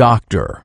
doctor.